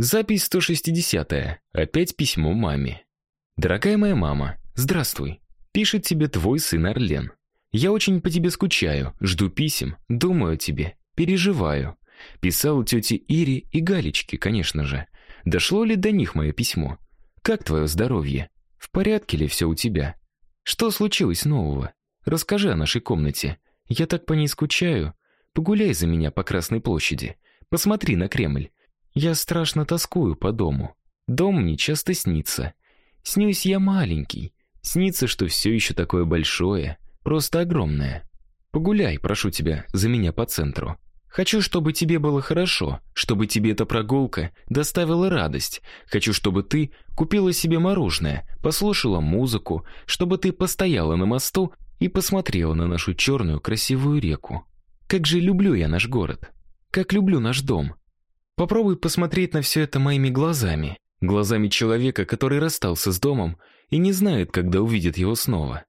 Запись 160. -я. Опять письмо маме. Дорогая моя мама, здравствуй. Пишет тебе твой сын Орлен. Я очень по тебе скучаю, жду писем, думаю о тебе, переживаю. Писал тете Ире и Галечке, конечно же. Дошло ли до них мое письмо? Как твое здоровье? В порядке ли все у тебя? Что случилось нового? Расскажи о нашей комнате. Я так по ней скучаю. Погуляй за меня по Красной площади. Посмотри на Кремль. Я страшно тоскую по дому. Дом мне часто снится. Снюсь я маленький. Снится, что все еще такое большое, просто огромное. Погуляй, прошу тебя, за меня по центру. Хочу, чтобы тебе было хорошо, чтобы тебе эта прогулка доставила радость. Хочу, чтобы ты купила себе мороженое, послушала музыку, чтобы ты постояла на мосту и посмотрела на нашу черную красивую реку. Как же люблю я наш город. Как люблю наш дом. Попробуй посмотреть на все это моими глазами, глазами человека, который расстался с домом и не знает, когда увидит его снова.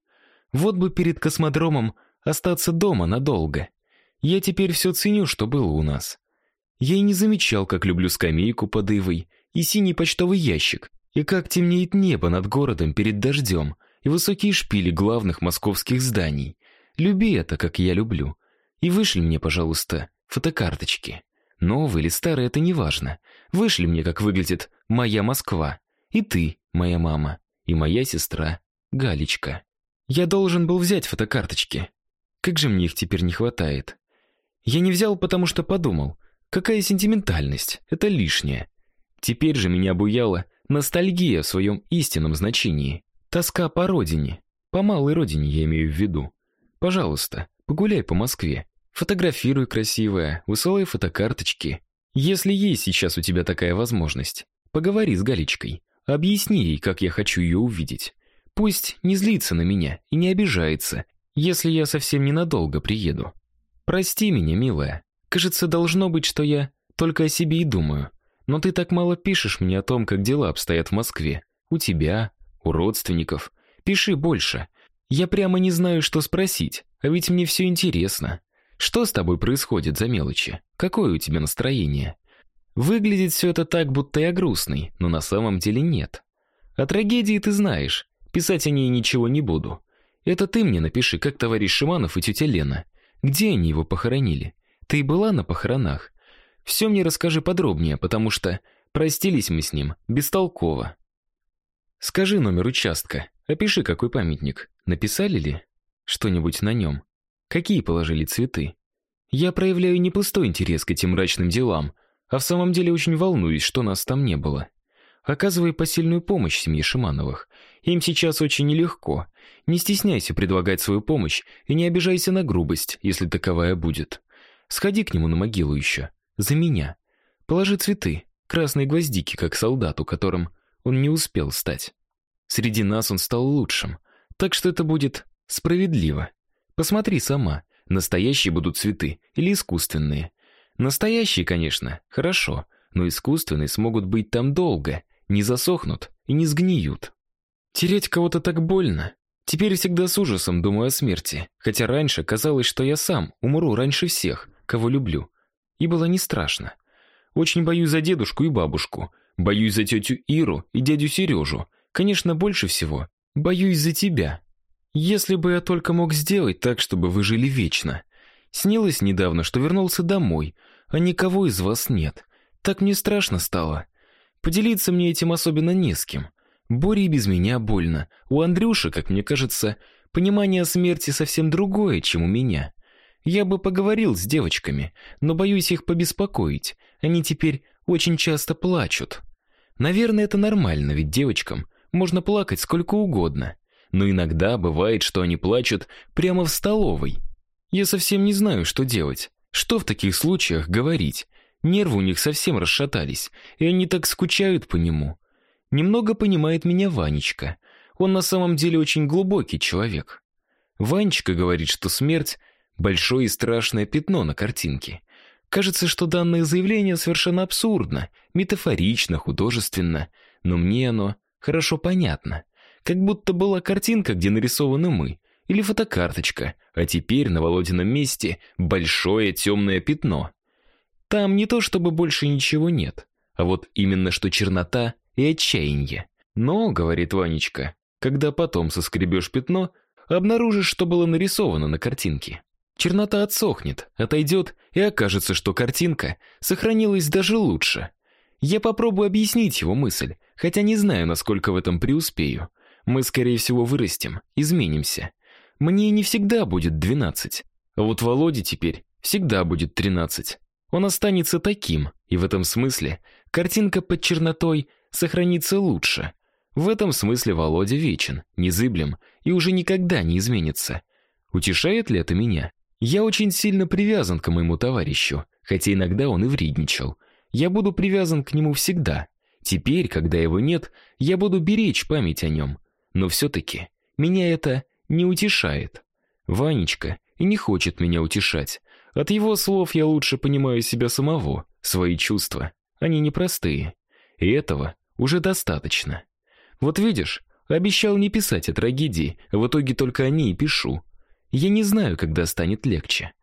Вот бы перед космодромом остаться дома надолго. Я теперь все ценю, что было у нас. Я и не замечал, как люблю скамейку под ивой и синий почтовый ящик, и как темнеет небо над городом перед дождем, и высокие шпили главных московских зданий. Люби это, как я люблю. И вышли мне, пожалуйста, фотокарточки. Новый или старый это не важно. Вышли мне, как выглядит моя Москва. И ты, моя мама, и моя сестра Галечка. Я должен был взять фотокарточки. Как же мне их теперь не хватает. Я не взял, потому что подумал, какая сентиментальность, это лишнее. Теперь же меня обуяла ностальгия в своем истинном значении. Тоска по родине. По малой родине я имею в виду. Пожалуйста, погуляй по Москве. Фотографируй красивое, высылай фотокарточки. Если есть сейчас у тебя такая возможность, поговори с Галечкой, объясни ей, как я хочу ее увидеть. Пусть не злится на меня и не обижается, если я совсем ненадолго приеду. Прости меня, милая. Кажется, должно быть, что я только о себе и думаю. Но ты так мало пишешь мне о том, как дела обстоят в Москве. У тебя, у родственников. Пиши больше. Я прямо не знаю, что спросить, а ведь мне все интересно. Что с тобой происходит за мелочи? Какое у тебя настроение? Выглядит все это так, будто я грустный, но на самом деле нет. О трагедии ты знаешь. Писать о ней ничего не буду. Это ты мне напиши, как товарищ Шиманов и тетя Лена. Где они его похоронили? Ты была на похоронах? Все мне расскажи подробнее, потому что простились мы с ним бестолково. Скажи номер участка. Опиши, какой памятник. Написали ли что-нибудь на нем? Какие положили цветы? Я проявляю не пустой интерес к этим мрачным делам, а в самом деле очень волнуюсь, что нас там не было. Оказывай посильную помощь семье Шимановых. Им сейчас очень нелегко. Не стесняйся предлагать свою помощь и не обижайся на грубость, если таковая будет. Сходи к нему на могилу еще. За меня. Положи цветы, красные гвоздики, как солдату, которым он не успел стать. Среди нас он стал лучшим, так что это будет справедливо. Посмотри сама, настоящие будут цветы или искусственные. Настоящие, конечно, хорошо, но искусственные смогут быть там долго, не засохнут и не сгниют. Терять кого-то так больно. Теперь всегда с ужасом думаю о смерти, хотя раньше казалось, что я сам умру раньше всех, кого люблю. И было не страшно. Очень боюсь за дедушку и бабушку, боюсь за тетю Иру и дядю Сережу. Конечно, больше всего боюсь за тебя. Если бы я только мог сделать так, чтобы вы жили вечно. Снилось недавно, что вернулся домой, а никого из вас нет. Так мне страшно стало. Поделиться мне этим особенно не с кем. Боре без меня больно. У Андрюши, как мне кажется, понимание смерти совсем другое, чем у меня. Я бы поговорил с девочками, но боюсь их побеспокоить. Они теперь очень часто плачут. Наверное, это нормально, ведь девочкам можно плакать сколько угодно но иногда бывает, что они плачут прямо в столовой. Я совсем не знаю, что делать. Что в таких случаях говорить? Нервы у них совсем расшатались, и они так скучают по нему. Немного понимает меня Ванечка. Он на самом деле очень глубокий человек. Ванечка говорит, что смерть большое и страшное пятно на картинке. Кажется, что данное заявление совершенно абсурдно, метафорично, художественно, но мне оно хорошо понятно. Как будто была картинка, где нарисованы мы, или фотокарточка, а теперь на Володином месте большое темное пятно. Там не то чтобы больше ничего нет, а вот именно что чернота и отчаяние. Но, говорит Ванечка, когда потом соскребешь пятно, обнаружишь, что было нарисовано на картинке. Чернота отсохнет, отойдет, и окажется, что картинка сохранилась даже лучше. Я попробую объяснить его мысль, хотя не знаю, насколько в этом преуспею. Мы, скорее всего, вырастем, изменимся. Мне не всегда будет 12. А вот Володе теперь всегда будет 13. Он останется таким, и в этом смысле картинка под чернотой сохранится лучше. В этом смысле Володя вечен, незыблем и уже никогда не изменится. Утешает ли это меня? Я очень сильно привязан к моему товарищу, хотя иногда он и вредничал. Я буду привязан к нему всегда. Теперь, когда его нет, я буду беречь память о нем. Но все таки меня это не утешает. Ванечка и не хочет меня утешать. От его слов я лучше понимаю себя самого, свои чувства. Они непростые. И этого уже достаточно. Вот видишь, обещал не писать о трагедии, а в итоге только о ней пишу. Я не знаю, когда станет легче.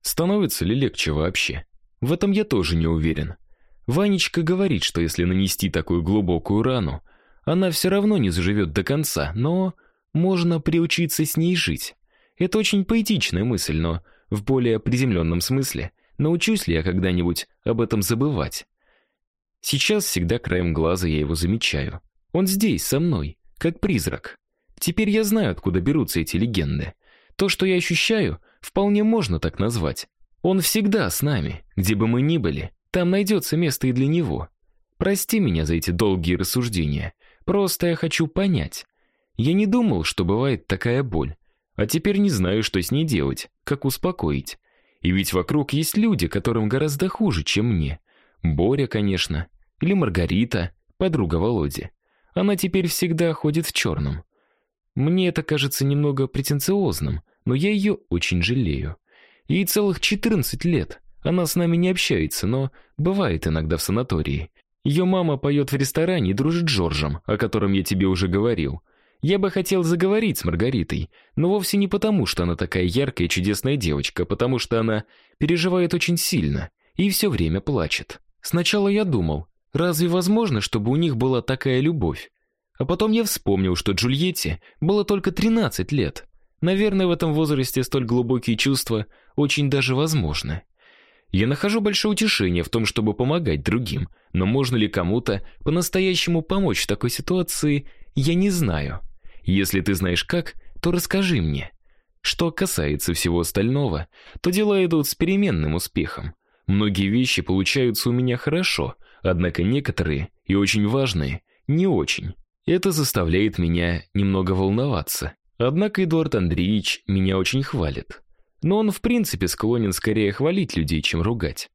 Становится ли легче вообще? В этом я тоже не уверен. Ванечка говорит, что если нанести такую глубокую рану, она все равно не заживет до конца, но можно приучиться с ней жить. Это очень поэтичная мысль, но в более приземленном смысле научусь ли я когда-нибудь об этом забывать? Сейчас всегда краем глаза я его замечаю. Он здесь, со мной, как призрак. Теперь я знаю, откуда берутся эти легенды. То, что я ощущаю, вполне можно так назвать. Он всегда с нами, где бы мы ни были, там найдется место и для него. Прости меня за эти долгие рассуждения. Просто я хочу понять. Я не думал, что бывает такая боль, а теперь не знаю, что с ней делать, как успокоить. И ведь вокруг есть люди, которым гораздо хуже, чем мне. Боря, конечно, или Маргарита, подруга Володи. Она теперь всегда ходит в черном. Мне это кажется немного претенциозным, но я ее очень жалею. Ей целых 14 лет. Она с нами не общается, но бывает иногда в санатории. Ее мама поет в ресторане и дружит с Джорджем, о котором я тебе уже говорил. Я бы хотел заговорить с Маргаритой, но вовсе не потому, что она такая яркая и чудесная девочка, а потому что она переживает очень сильно и все время плачет. Сначала я думал, разве возможно, чтобы у них была такая любовь? А потом я вспомнил, что Джульетте было только 13 лет. Наверное, в этом возрасте столь глубокие чувства очень даже возможны. Я нахожу большое утешение в том, чтобы помогать другим, но можно ли кому-то по-настоящему помочь в такой ситуации, я не знаю. Если ты знаешь как, то расскажи мне. Что касается всего остального, то дела идут с переменным успехом. Многие вещи получаются у меня хорошо, однако некоторые, и очень важные, не очень. Это заставляет меня немного волноваться. Однако Эдуард Андреевич меня очень хвалит. Но он в принципе склонен скорее хвалить людей, чем ругать.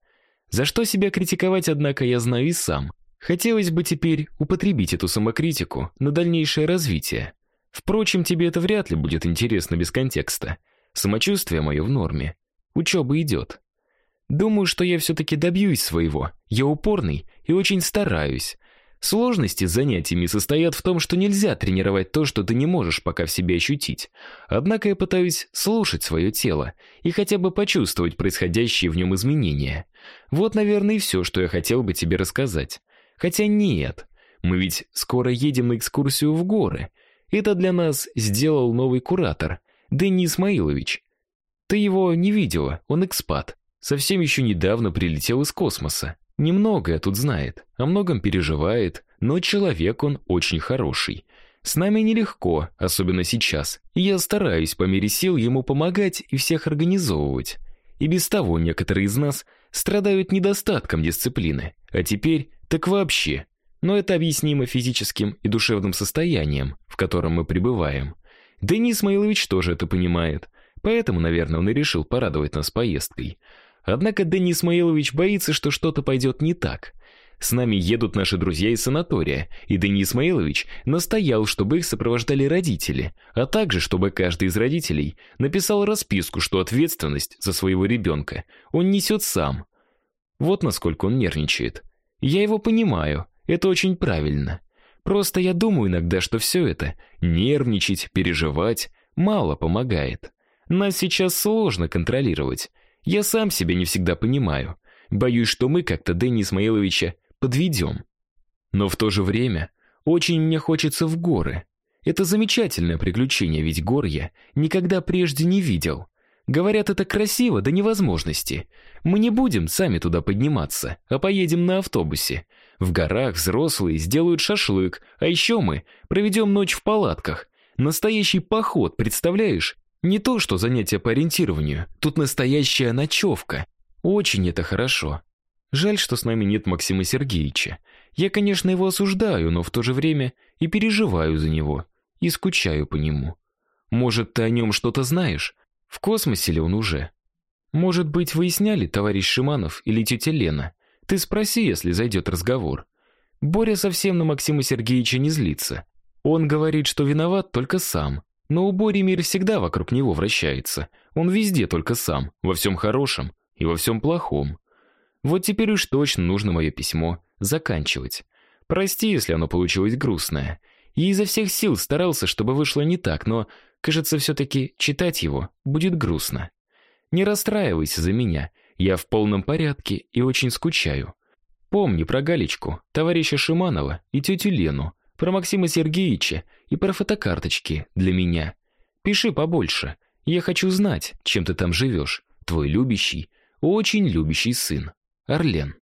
За что себя критиковать, однако, я знаю и сам. Хотелось бы теперь употребить эту самокритику на дальнейшее развитие. Впрочем, тебе это вряд ли будет интересно без контекста. Самочувствие мое в норме. Учеба идет. Думаю, что я все таки добьюсь своего. Я упорный и очень стараюсь. Сложности с занятиями состоят в том, что нельзя тренировать то, что ты не можешь пока в себе ощутить. Однако я пытаюсь слушать свое тело и хотя бы почувствовать происходящие в нем изменения. Вот, наверное, и все, что я хотел бы тебе рассказать. Хотя нет. Мы ведь скоро едем на экскурсию в горы. Это для нас сделал новый куратор, Дэнни Исмаилович. Ты его не видела, он экспат. Совсем еще недавно прилетел из космоса. Немногое тут знает, о многом переживает, но человек он очень хороший. С нами нелегко, особенно сейчас. Я стараюсь по мере сил ему помогать и всех организовывать. И без того некоторые из нас страдают недостатком дисциплины, а теперь так вообще. Но это объяснимо физическим и душевным состоянием, в котором мы пребываем. Денис Исмаилович тоже это понимает, поэтому, наверное, он и решил порадовать нас поездкой. Однако Денис Исмаилович боится, что что-то пойдет не так. С нами едут наши друзья из санатория, и Денис Исмаилович настоял, чтобы их сопровождали родители, а также чтобы каждый из родителей написал расписку, что ответственность за своего ребенка он несет сам. Вот насколько он нервничает. Я его понимаю, это очень правильно. Просто я думаю иногда, что все это нервничать, переживать мало помогает. Нас сейчас сложно контролировать. Я сам себя не всегда понимаю. Боюсь, что мы как-то Дэни Исмаиловича подведем. Но в то же время очень мне хочется в горы. Это замечательное приключение, ведь гор я никогда прежде не видел. Говорят, это красиво до невозможности. Мы не будем сами туда подниматься, а поедем на автобусе. В горах взрослые сделают шашлык, а еще мы проведем ночь в палатках. Настоящий поход, представляешь? Не то, что занятие по ориентированию. Тут настоящая ночевка. Очень это хорошо. Жаль, что с нами нет Максима Сергеевича. Я, конечно, его осуждаю, но в то же время и переживаю за него, и скучаю по нему. Может, ты о нем что-то знаешь? В космосе ли он уже? Может быть, выясняли товарищ Шиманов или тетя Лена? Ты спроси, если зайдет разговор. Боря совсем на Максима Сергеевича не злится. Он говорит, что виноват только сам. Но у Бори мир всегда вокруг него вращается. Он везде только сам, во всем хорошем и во всем плохом. Вот теперь уж точно нужно мое письмо заканчивать. Прости, если оно получилось грустное. Я изо всех сил старался, чтобы вышло не так, но, кажется, все таки читать его будет грустно. Не расстраивайся за меня. Я в полном порядке и очень скучаю. Помни про Галечку, товарища Шиманова и тетю Лену, про Максима Сергеевича и про фотокарточки для меня. Пиши побольше. Я хочу знать, чем ты там живешь. Твой любящий, очень любящий сын. Орлен.